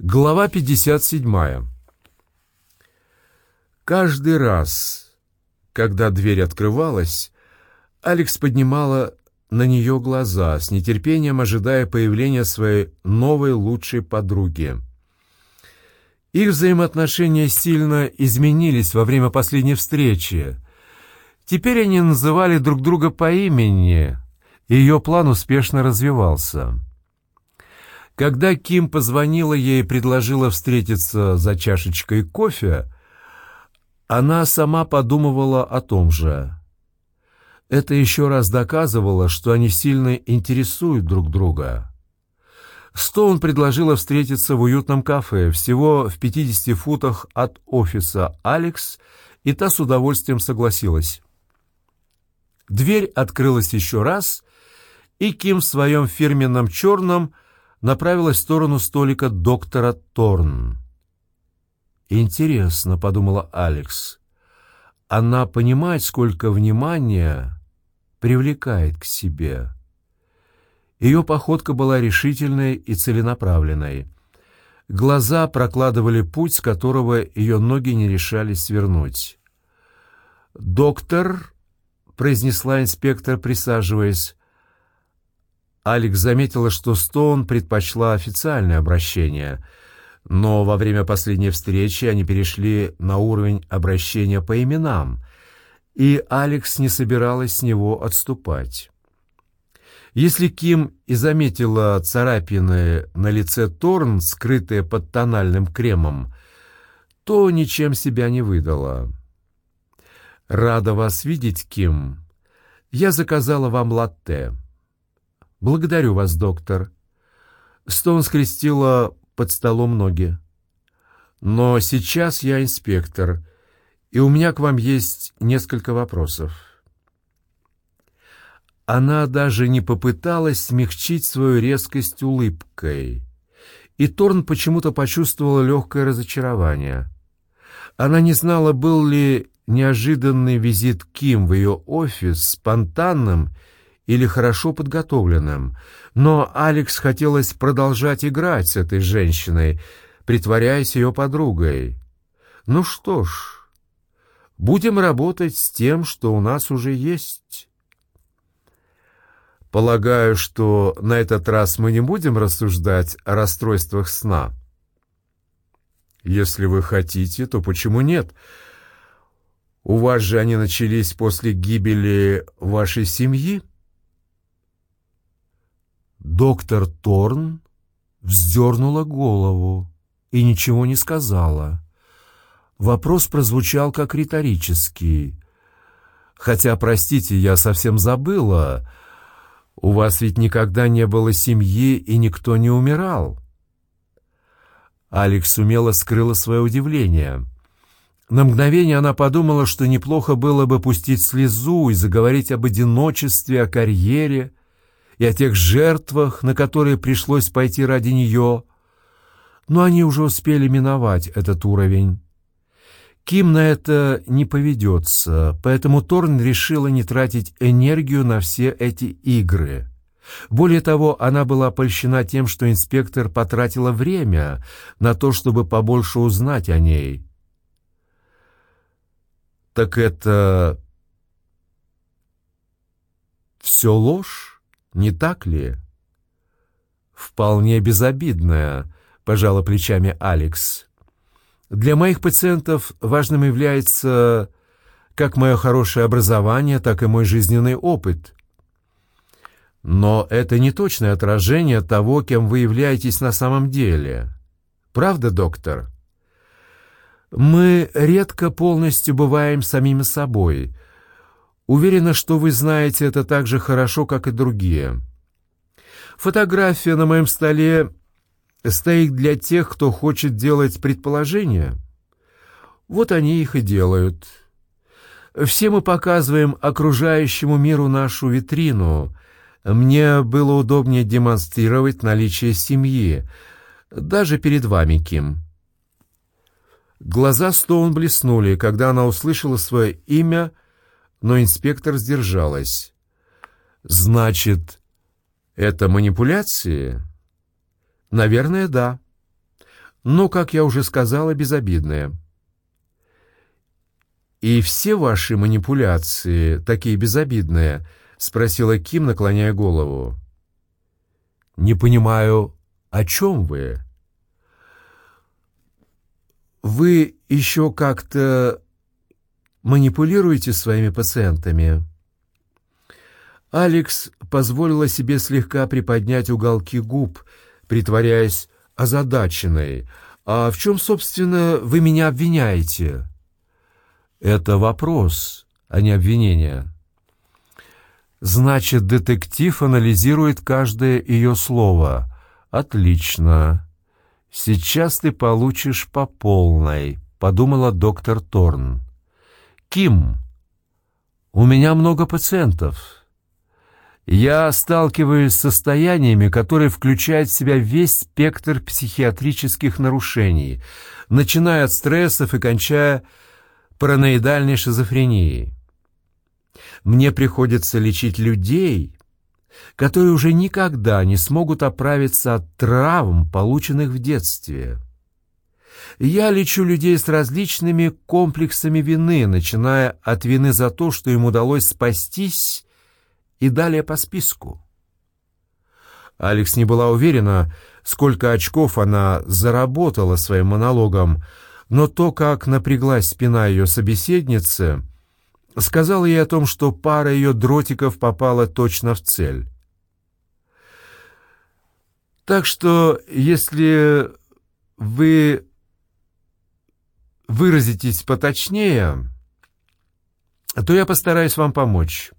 Глава 57. Каждый раз, когда дверь открывалась, Алекс поднимала на нее глаза, с нетерпением ожидая появления своей новой лучшей подруги. Их взаимоотношения сильно изменились во время последней встречи. Теперь они называли друг друга по имени, и ее план успешно развивался. Когда Ким позвонила ей и предложила встретиться за чашечкой кофе, она сама подумывала о том же. Это еще раз доказывало, что они сильно интересуют друг друга. Стоун предложила встретиться в уютном кафе, всего в 50 футах от офиса Алекс, и та с удовольствием согласилась. Дверь открылась еще раз, и Ким в своем фирменном черном – направилась в сторону столика доктора Торн. «Интересно», — подумала Алекс, — «она понимает, сколько внимания привлекает к себе». Ее походка была решительной и целенаправленной. Глаза прокладывали путь, с которого ее ноги не решались свернуть. «Доктор», — произнесла инспектор, присаживаясь, Алекс заметила, что Стоун предпочла официальное обращение, но во время последней встречи они перешли на уровень обращения по именам, и Алекс не собиралась с него отступать. Если Ким и заметила царапины на лице Торн, скрытые под тональным кремом, то ничем себя не выдала. «Рада вас видеть, Ким. Я заказала вам латте». «Благодарю вас, доктор». Стоун скрестила под столом ноги. «Но сейчас я инспектор, и у меня к вам есть несколько вопросов». Она даже не попыталась смягчить свою резкость улыбкой. И Торн почему-то почувствовала легкое разочарование. Она не знала, был ли неожиданный визит Ким в ее офис спонтанным или хорошо подготовленным, но Алекс хотелось продолжать играть с этой женщиной, притворяясь ее подругой. Ну что ж, будем работать с тем, что у нас уже есть. Полагаю, что на этот раз мы не будем рассуждать о расстройствах сна. Если вы хотите, то почему нет? У вас же они начались после гибели вашей семьи? Доктор Торн вздернула голову и ничего не сказала. Вопрос прозвучал как риторический. «Хотя, простите, я совсем забыла. У вас ведь никогда не было семьи и никто не умирал». Алекс умело скрыла свое удивление. На мгновение она подумала, что неплохо было бы пустить слезу и заговорить об одиночестве, о карьере — и о тех жертвах, на которые пришлось пойти ради нее. Но они уже успели миновать этот уровень. Ким на это не поведется, поэтому Торн решила не тратить энергию на все эти игры. Более того, она была польщена тем, что инспектор потратила время на то, чтобы побольше узнать о ней. «Так это... все ложь?» Не так ли?» «Вполне безобидная», — пожала плечами Алекс. «Для моих пациентов важным является как мое хорошее образование, так и мой жизненный опыт. Но это не точное отражение того, кем вы являетесь на самом деле. Правда, доктор?» «Мы редко полностью бываем самими собой», Уверена, что вы знаете это так же хорошо, как и другие. Фотография на моем столе стоит для тех, кто хочет делать предположения. Вот они их и делают. Все мы показываем окружающему миру нашу витрину. Мне было удобнее демонстрировать наличие семьи, даже перед вами, Ким. Глаза Стоун блеснули, когда она услышала свое имя — но инспектор сдержалась. «Значит, это манипуляции?» «Наверное, да. но, как я уже сказала, безобидное. «И все ваши манипуляции такие безобидные?» — спросила Ким, наклоняя голову. «Не понимаю, о чем вы?» «Вы еще как-то манипулируете своими пациентами?» Алекс позволила себе слегка приподнять уголки губ, притворяясь озадаченной. «А в чем, собственно, вы меня обвиняете?» «Это вопрос, а не обвинение». «Значит, детектив анализирует каждое ее слово. Отлично. Сейчас ты получишь по полной», — подумала доктор Торн. «Ким, у меня много пациентов». Я сталкиваюсь с состояниями, которые включают в себя весь спектр психиатрических нарушений, начиная от стрессов и кончая параноидальной шизофренией. Мне приходится лечить людей, которые уже никогда не смогут оправиться от травм, полученных в детстве. Я лечу людей с различными комплексами вины, начиная от вины за то, что им удалось спастись, и далее по списку. Алекс не была уверена, сколько очков она заработала своим монологом, но то, как напряглась спина ее собеседницы, сказала ей о том, что пара ее дротиков попала точно в цель. Так что, если вы выразитесь поточнее, то я постараюсь вам помочь.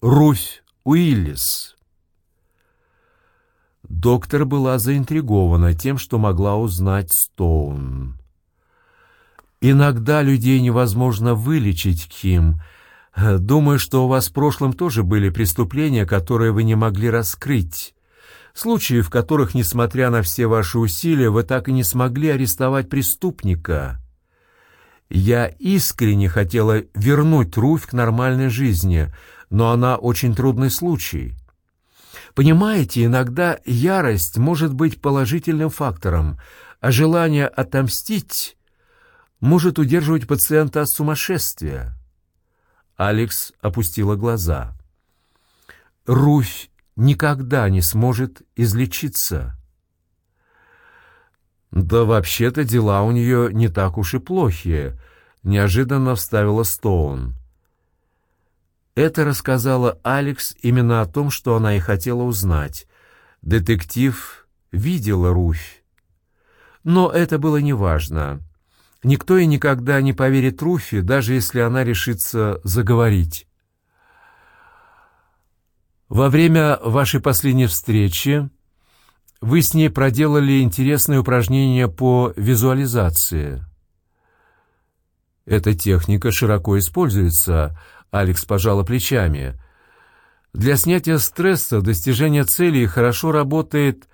Руфь Уиллис. Доктор была заинтригована тем, что могла узнать Стоун. «Иногда людей невозможно вылечить, Ким. Думаю, что у вас в прошлом тоже были преступления, которые вы не могли раскрыть. Случаи, в которых, несмотря на все ваши усилия, вы так и не смогли арестовать преступника. Я искренне хотела вернуть Руфь к нормальной жизни, но она очень трудный случай. Понимаете, иногда ярость может быть положительным фактором, а желание отомстить может удерживать пациента от сумасшествия. Алекс опустила глаза. Руфь никогда не сможет излечиться. «Да вообще-то дела у нее не так уж и плохие», — неожиданно вставила Стоун. Это рассказала Алекс именно о том, что она и хотела узнать. Детектив видела Руфь. Но это было неважно. Никто и никогда не поверит Руфи, даже если она решится заговорить. Во время вашей последней встречи вы с ней проделали интересное упражнение по визуализации. Эта техника широко используется, Алекс пожала плечами. Для снятия стресса достижение цели хорошо работает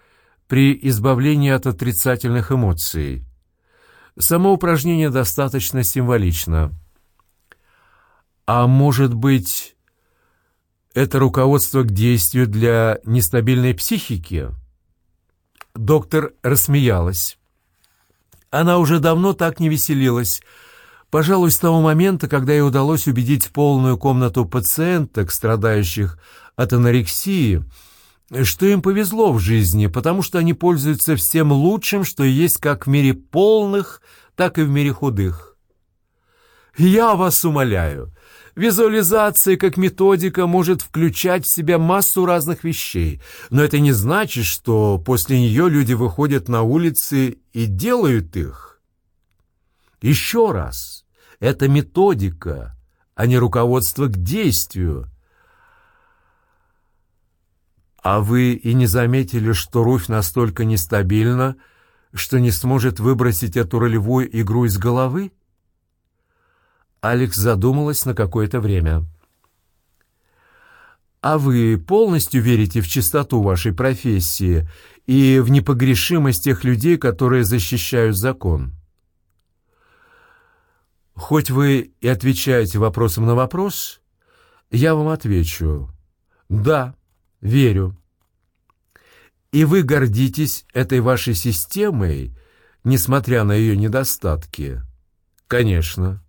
при избавлении от отрицательных эмоций. Само упражнение достаточно символично. А может быть, это руководство к действию для нестабильной психики? Доктор рассмеялась. Она уже давно так не веселилась, Пожалуй, с того момента, когда ей удалось убедить полную комнату пациенток, страдающих от анорексии, что им повезло в жизни, потому что они пользуются всем лучшим, что есть как в мире полных, так и в мире худых. Я вас умоляю, визуализация как методика может включать в себя массу разных вещей, но это не значит, что после нее люди выходят на улицы и делают их. Еще раз, это методика, а не руководство к действию. А вы и не заметили, что Руфь настолько нестабильна, что не сможет выбросить эту ролевую игру из головы? Алекс задумалась на какое-то время. «А вы полностью верите в чистоту вашей профессии и в непогрешимость тех людей, которые защищают закон?» Хоть вы и отвечаете вопросом на вопрос, я вам отвечу. Да, верю. И вы гордитесь этой вашей системой, несмотря на ее недостатки? Конечно.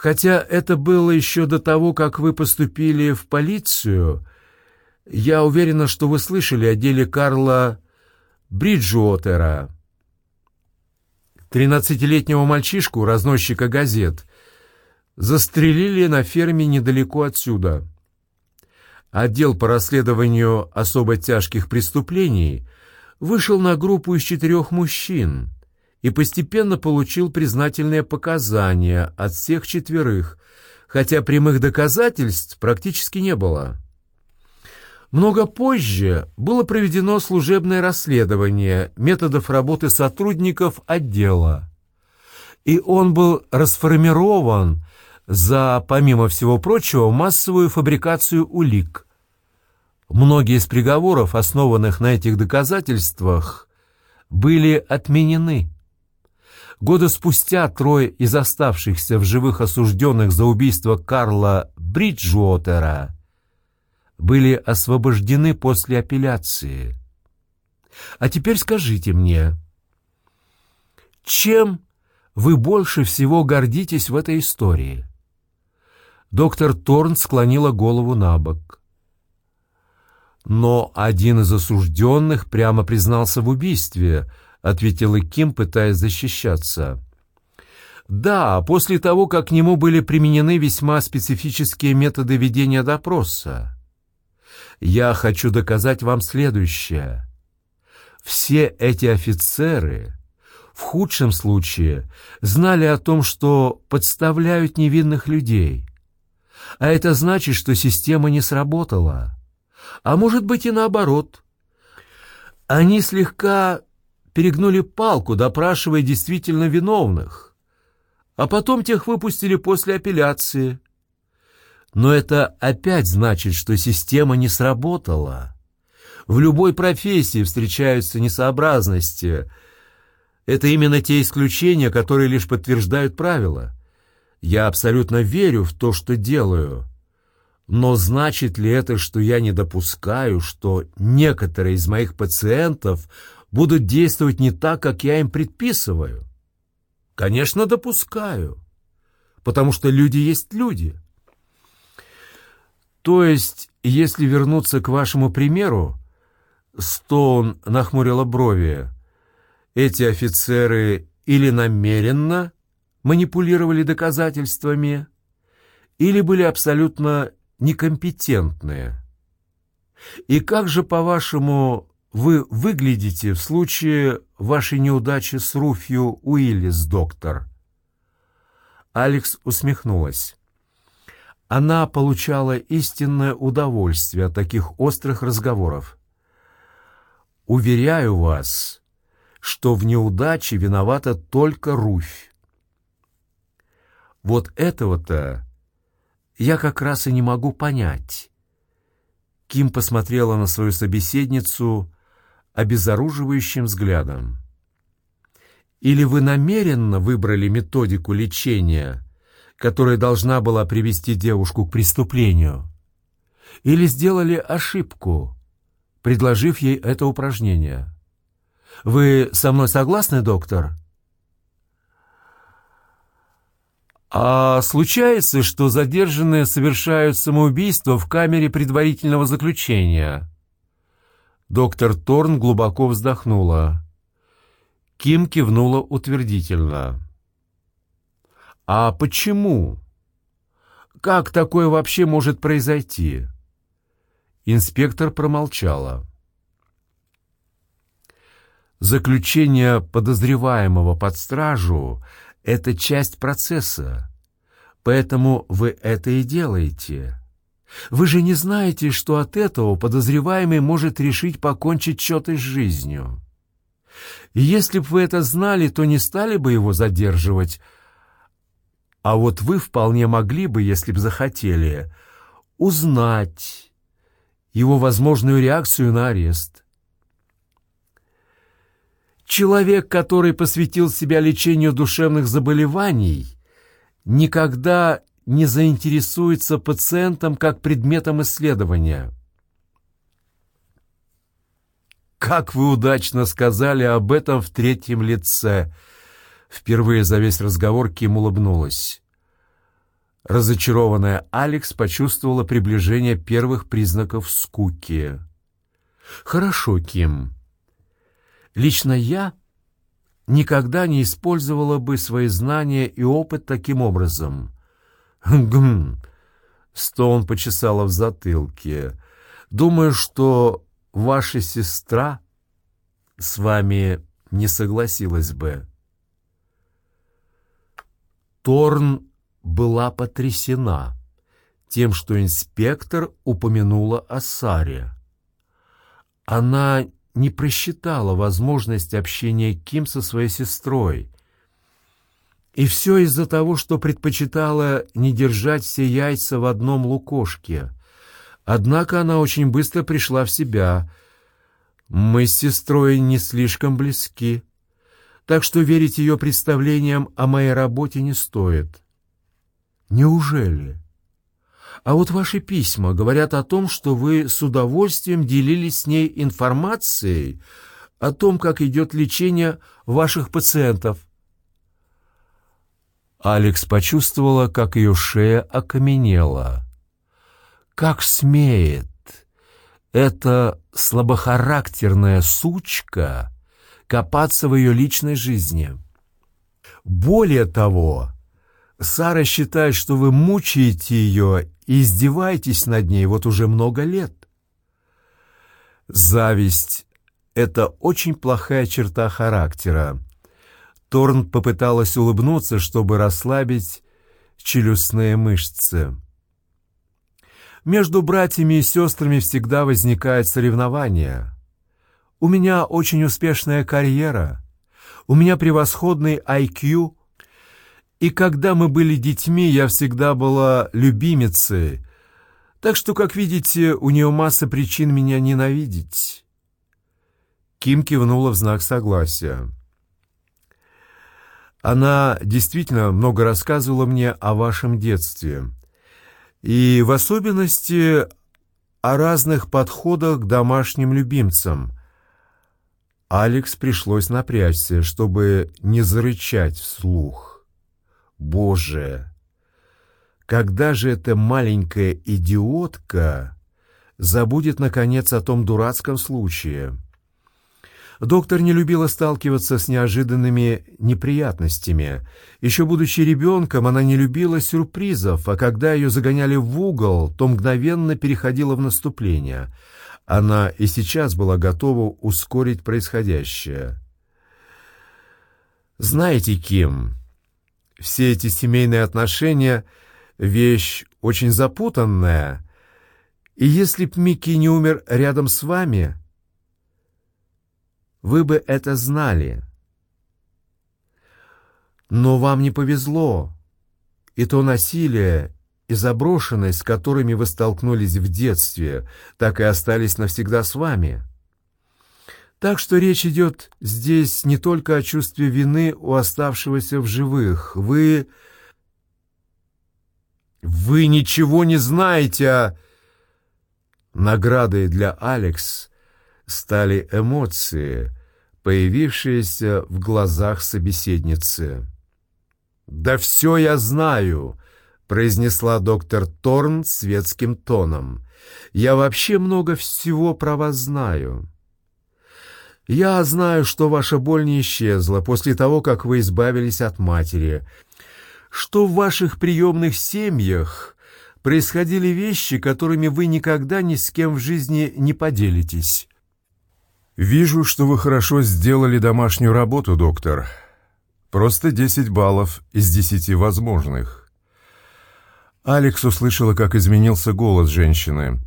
Хотя это было еще до того, как вы поступили в полицию, я уверена, что вы слышали о деле Карла Бриджуотера. Тринадцатилетнего мальчишку, разносчика газет, застрелили на ферме недалеко отсюда. Отдел по расследованию особо тяжких преступлений вышел на группу из четырех мужчин и постепенно получил признательные показания от всех четверых, хотя прямых доказательств практически не было. Много позже было проведено служебное расследование методов работы сотрудников отдела, и он был расформирован за, помимо всего прочего, массовую фабрикацию улик. Многие из приговоров, основанных на этих доказательствах, были отменены. Года спустя трое из оставшихся в живых осужденных за убийство Карла Бриджуотера были освобождены после апелляции. А теперь скажите мне, чем вы больше всего гордитесь в этой истории? Доктор Торн склонила голову на бок. «Но один из осужденных прямо признался в убийстве», — ответила Ким, пытаясь защищаться. «Да, после того, как к нему были применены весьма специфические методы ведения допроса. Я хочу доказать вам следующее. Все эти офицеры в худшем случае знали о том, что подставляют невинных людей, а это значит, что система не сработала. А может быть и наоборот. Они слегка перегнули палку, допрашивая действительно виновных, а потом тех выпустили после апелляции. Но это опять значит, что система не сработала. В любой профессии встречаются несообразности. Это именно те исключения, которые лишь подтверждают правила. Я абсолютно верю в то, что делаю. Но значит ли это, что я не допускаю, что некоторые из моих пациентов будут действовать не так, как я им предписываю? Конечно, допускаю. Потому что люди есть люди. То есть, если вернуться к вашему примеру, Стоун нахмурила брови, эти офицеры или намеренно манипулировали доказательствами, или были абсолютно некомпетентные. И как же, по-вашему, вы выглядите в случае вашей неудачи с Руфью Уиллис, доктор?» Алекс усмехнулась. Она получала истинное удовольствие от таких острых разговоров. «Уверяю вас, что в неудаче виновата только Руфь. Вот этого-то я как раз и не могу понять. Ким посмотрела на свою собеседницу обезоруживающим взглядом. Или вы намеренно выбрали методику лечения, которая должна была привести девушку к преступлению? Или сделали ошибку, предложив ей это упражнение? Вы со мной согласны, доктор? А случается, что задержанные совершают самоубийство в камере предварительного заключения. Доктор Торн глубоко вздохнула. Ким кивнула утвердительно. «А почему? Как такое вообще может произойти?» Инспектор промолчала. Заключение подозреваемого под стражу это часть процесса. Поэтому вы это и делаете. Вы же не знаете, что от этого подозреваемый может решить покончить что-то с жизнью. И если бы вы это знали, то не стали бы его задерживать. А вот вы вполне могли бы, если бы захотели, узнать его возможную реакцию на арест. Человек, который посвятил себя лечению душевных заболеваний, никогда не заинтересуется пациентом как предметом исследования. как вы удачно сказали об этом в третьем лице!» Впервые за весь разговор Ким улыбнулась. Разочарованная Алекс почувствовала приближение первых признаков скуки. «Хорошо, Ким. Лично я никогда не использовала бы свои знания и опыт таким образом». «Гм!» — Стоун почесала в затылке. «Думаю, что ваша сестра с вами не согласилась бы». Торн была потрясена тем, что инспектор упомянула о Саре. Она не просчитала возможность общения Ким со своей сестрой. И все из-за того, что предпочитала не держать все яйца в одном лукошке. Однако она очень быстро пришла в себя. Мы с сестрой не слишком близки, так что верить ее представлениям о моей работе не стоит. Неужели? А вот ваши письма говорят о том, что вы с удовольствием делились с ней информацией о том, как идет лечение ваших пациентов. Алекс почувствовала, как ее шея окаменела. Как смеет эта слабохарактерная сучка копаться в ее личной жизни. Более того, Сара считает, что вы мучаете ее и издеваетесь над ней вот уже много лет. Зависть — это очень плохая черта характера. Торн попыталась улыбнуться, чтобы расслабить челюстные мышцы. Между братьями и сестрами всегда возникает соревнование. У меня очень успешная карьера, у меня превосходный IQ — и когда мы были детьми, я всегда была любимицей, так что, как видите, у нее масса причин меня ненавидеть». Ким кивнула в знак согласия. Она действительно много рассказывала мне о вашем детстве, и в особенности о разных подходах к домашним любимцам. Алекс пришлось напрячься, чтобы не зарычать вслух. Боже! Когда же эта маленькая идиотка забудет, наконец, о том дурацком случае? Доктор не любила сталкиваться с неожиданными неприятностями. Еще будучи ребенком, она не любила сюрпризов, а когда ее загоняли в угол, то мгновенно переходила в наступление. Она и сейчас была готова ускорить происходящее. «Знаете, Ким...» все эти семейные отношения — вещь очень запутанная. И если б Микки не умер рядом с вами, вы бы это знали. Но вам не повезло, и то насилие и заброшенность, с которыми вы столкнулись в детстве, так и остались навсегда с вами. Так что речь идет здесь не только о чувстве вины у оставшегося в живых. Вы... Вы ничего не знаете о... Наградой для Алекс стали эмоции, появившиеся в глазах собеседницы. «Да все я знаю», — произнесла доктор Торн светским тоном. «Я вообще много всего про вас знаю». Я знаю, что ваша боль не исчезла после того, как вы избавились от матери, что в ваших приемных семьях происходили вещи, которыми вы никогда ни с кем в жизни не поделитесь. Вижу, что вы хорошо сделали домашнюю работу, доктор. Просто 10 баллов из 10 возможных. Алекс услышала, как изменился голос женщины,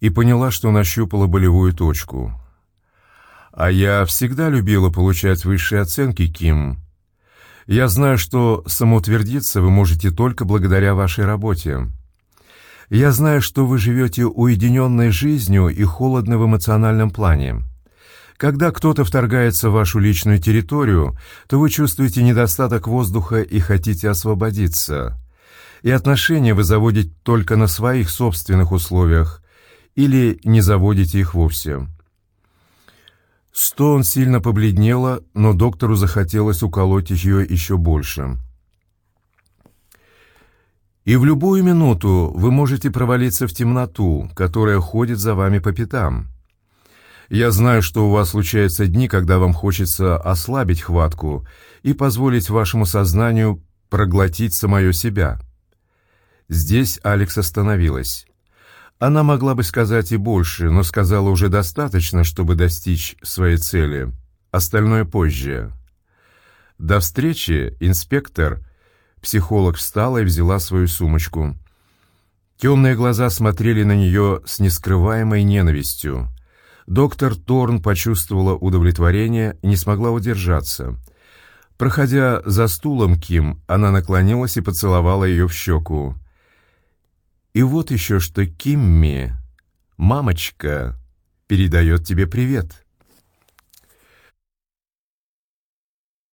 и поняла, что нащупала болевую точку. А я всегда любила получать высшие оценки, Ким. Я знаю, что самоутвердиться вы можете только благодаря вашей работе. Я знаю, что вы живете уединенной жизнью и холодно в эмоциональном плане. Когда кто-то вторгается в вашу личную территорию, то вы чувствуете недостаток воздуха и хотите освободиться. И отношения вы заводите только на своих собственных условиях или не заводите их вовсе. Стоун сильно побледнела, но доктору захотелось уколоть ее еще больше. И в любую минуту вы можете провалиться в темноту, которая ходит за вами по пятам. Я знаю, что у вас случаются дни, когда вам хочется ослабить хватку и позволить вашему сознанию проглотить самое себя. Здесь Алекс остановилась. Она могла бы сказать и больше, но сказала уже достаточно, чтобы достичь своей цели. Остальное позже. До встречи, инспектор. Психолог встала и взяла свою сумочку. Темные глаза смотрели на нее с нескрываемой ненавистью. Доктор Торн почувствовала удовлетворение и не смогла удержаться. Проходя за стулом Ким, она наклонилась и поцеловала ее в щеку. И вот еще что Кимми, мамочка, передает тебе привет.